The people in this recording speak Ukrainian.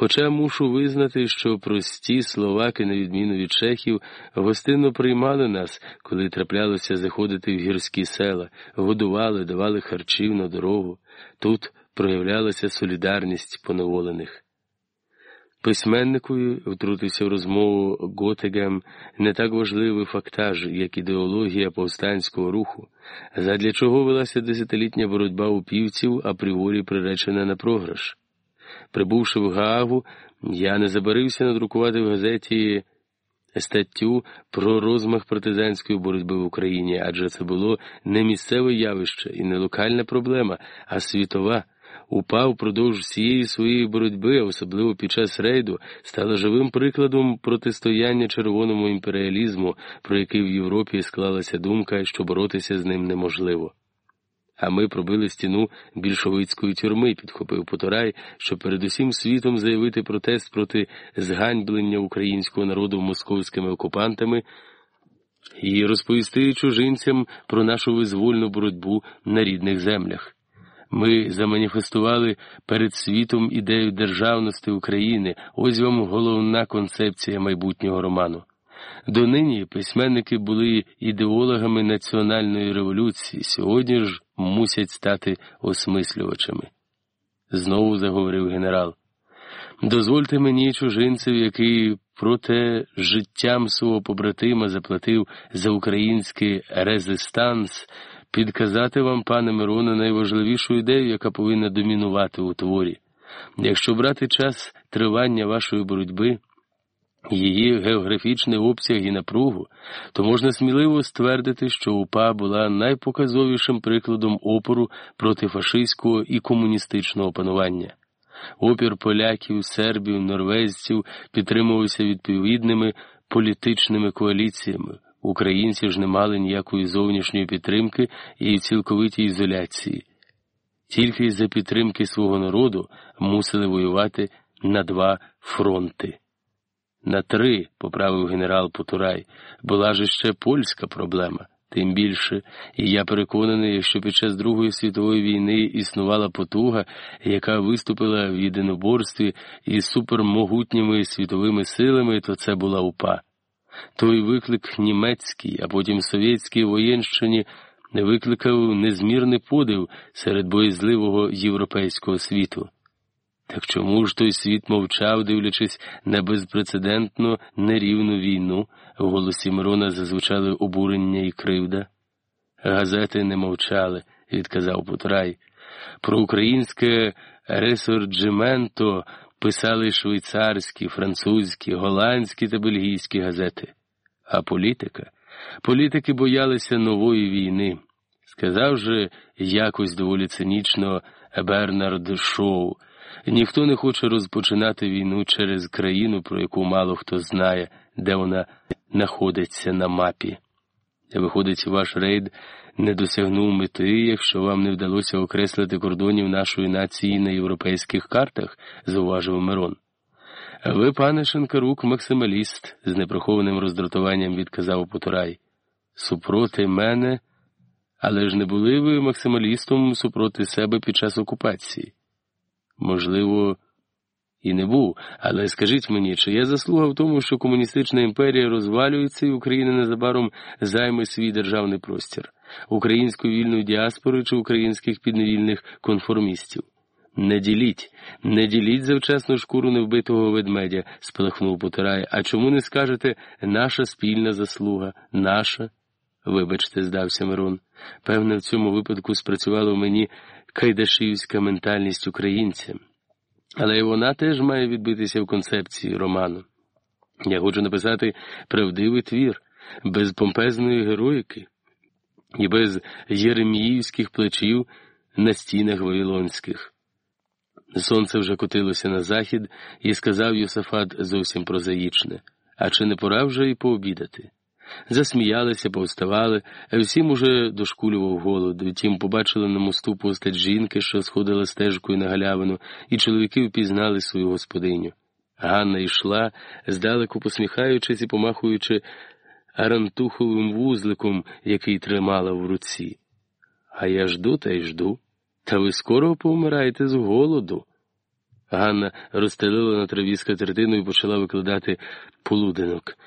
Хоча мушу визнати, що прості словаки, на відміну від чехів, гостинно приймали нас, коли траплялося заходити в гірські села, годували, давали харчів на дорогу. Тут проявлялася солідарність поневолених. Письменникові втрутився в розмову Готегем не так важливий фактаж, як ідеологія повстанського руху, задля чого велася десятилітня боротьба у півців, апріорі приречена на програш. Прибувши в Гаагу, я не забарився надрукувати в газеті статтю про розмах партизанської боротьби в Україні, адже це було не місцеве явище і не локальна проблема, а світова. УПА впродовж всієї своєї боротьби, особливо під час рейду, стала живим прикладом протистояння червоному імперіалізму, про який в Європі склалася думка, що боротися з ним неможливо. А ми пробили стіну більшовицької тюрми, підхопив Потурай, щоб передусім світом заявити протест проти зганьблення українського народу московськими окупантами і розповісти чужинцям про нашу визвольну боротьбу на рідних землях. Ми заманіфестували перед світом ідею державності України. Ось вам головна концепція майбутнього роману. Донині письменники були ідеологами національної революції, сьогодні ж мусять стати осмислювачами. Знову заговорив генерал. Дозвольте мені, чужинцеві, який проте життям свого побратима заплатив за український резистанс, підказати вам, пане Мироне, найважливішу ідею, яка повинна домінувати у творі. Якщо брати час тривання вашої боротьби, її географічний обсяг і напругу, то можна сміливо ствердити, що УПА була найпоказовішим прикладом опору проти фашистського і комуністичного панування. Опір поляків, сербів, норвезців підтримувався відповідними політичними коаліціями. Українці ж не мали ніякої зовнішньої підтримки і цілковитій ізоляції. Тільки за підтримки свого народу мусили воювати на два фронти. На три, поправив генерал Потурай, була ж ще польська проблема, тим більше, і я переконаний, що під час Другої світової війни існувала потуга, яка виступила в єдиноборстві із супермогутніми світовими силами, то це була УПА. Той виклик німецький, а потім совєтській воєнщині не викликав незмірний подив серед боязливого європейського світу. Так чому ж той світ мовчав, дивлячись на безпрецедентно нерівну війну, в голосі Мирона зазвучали обурення і кривда? Газети не мовчали, відказав Путрай. Про українське ресорджименто писали швейцарські, французькі, голландські та бельгійські газети. А політика? Політики боялися нової війни. Сказав же якось доволі цинічно Бернард Шоу. Ніхто не хоче розпочинати війну через країну, про яку мало хто знає, де вона знаходиться на мапі. Виходить, ваш рейд не досягнув мети, якщо вам не вдалося окреслити кордонів нашої нації на європейських картах, зауважив Мирон. Ви, пане Шенкарук, максималіст, з неприхованим роздратуванням відказав Потурай. Супроти мене, але ж не були ви максималістом супроти себе під час окупації. Можливо, і не був, але скажіть мені, чи є заслуга в тому, що комуністична імперія розвалюється і Україна незабаром займе свій державний простір, українську вільну діаспору чи українських підневільних конформістів? Не діліть, не діліть завчасну шкуру невбитого ведмедя, спалахнув Потарай. А чому не скажете наша спільна заслуга, наша? Вибачте, здався Мирон. Певне, в цьому випадку спрацювала в мені кайдашівська ментальність українця. Але і вона теж має відбитися в концепції роману. Я хочу написати правдивий твір, без помпезної героїки і без єреміївських плечів на стінах вавилонських. Сонце вже котилося на захід, і сказав Йосафат зовсім прозаїчне, а чи не пора вже й пообідати? Засміялися, повставали, а всім уже дошкулював голод. Втім, побачили на мосту постать жінки, що сходила стежкою на галявину, і чоловіки впізнали свою господиню. Ганна йшла, здалеку посміхаючись і помахуючи арантуховим вузликом, який тримала в руці. А я жду та й жду. Та ви скоро повмираєте з голоду. Ганна розстелила на траві скатертину і почала викладати полуденок.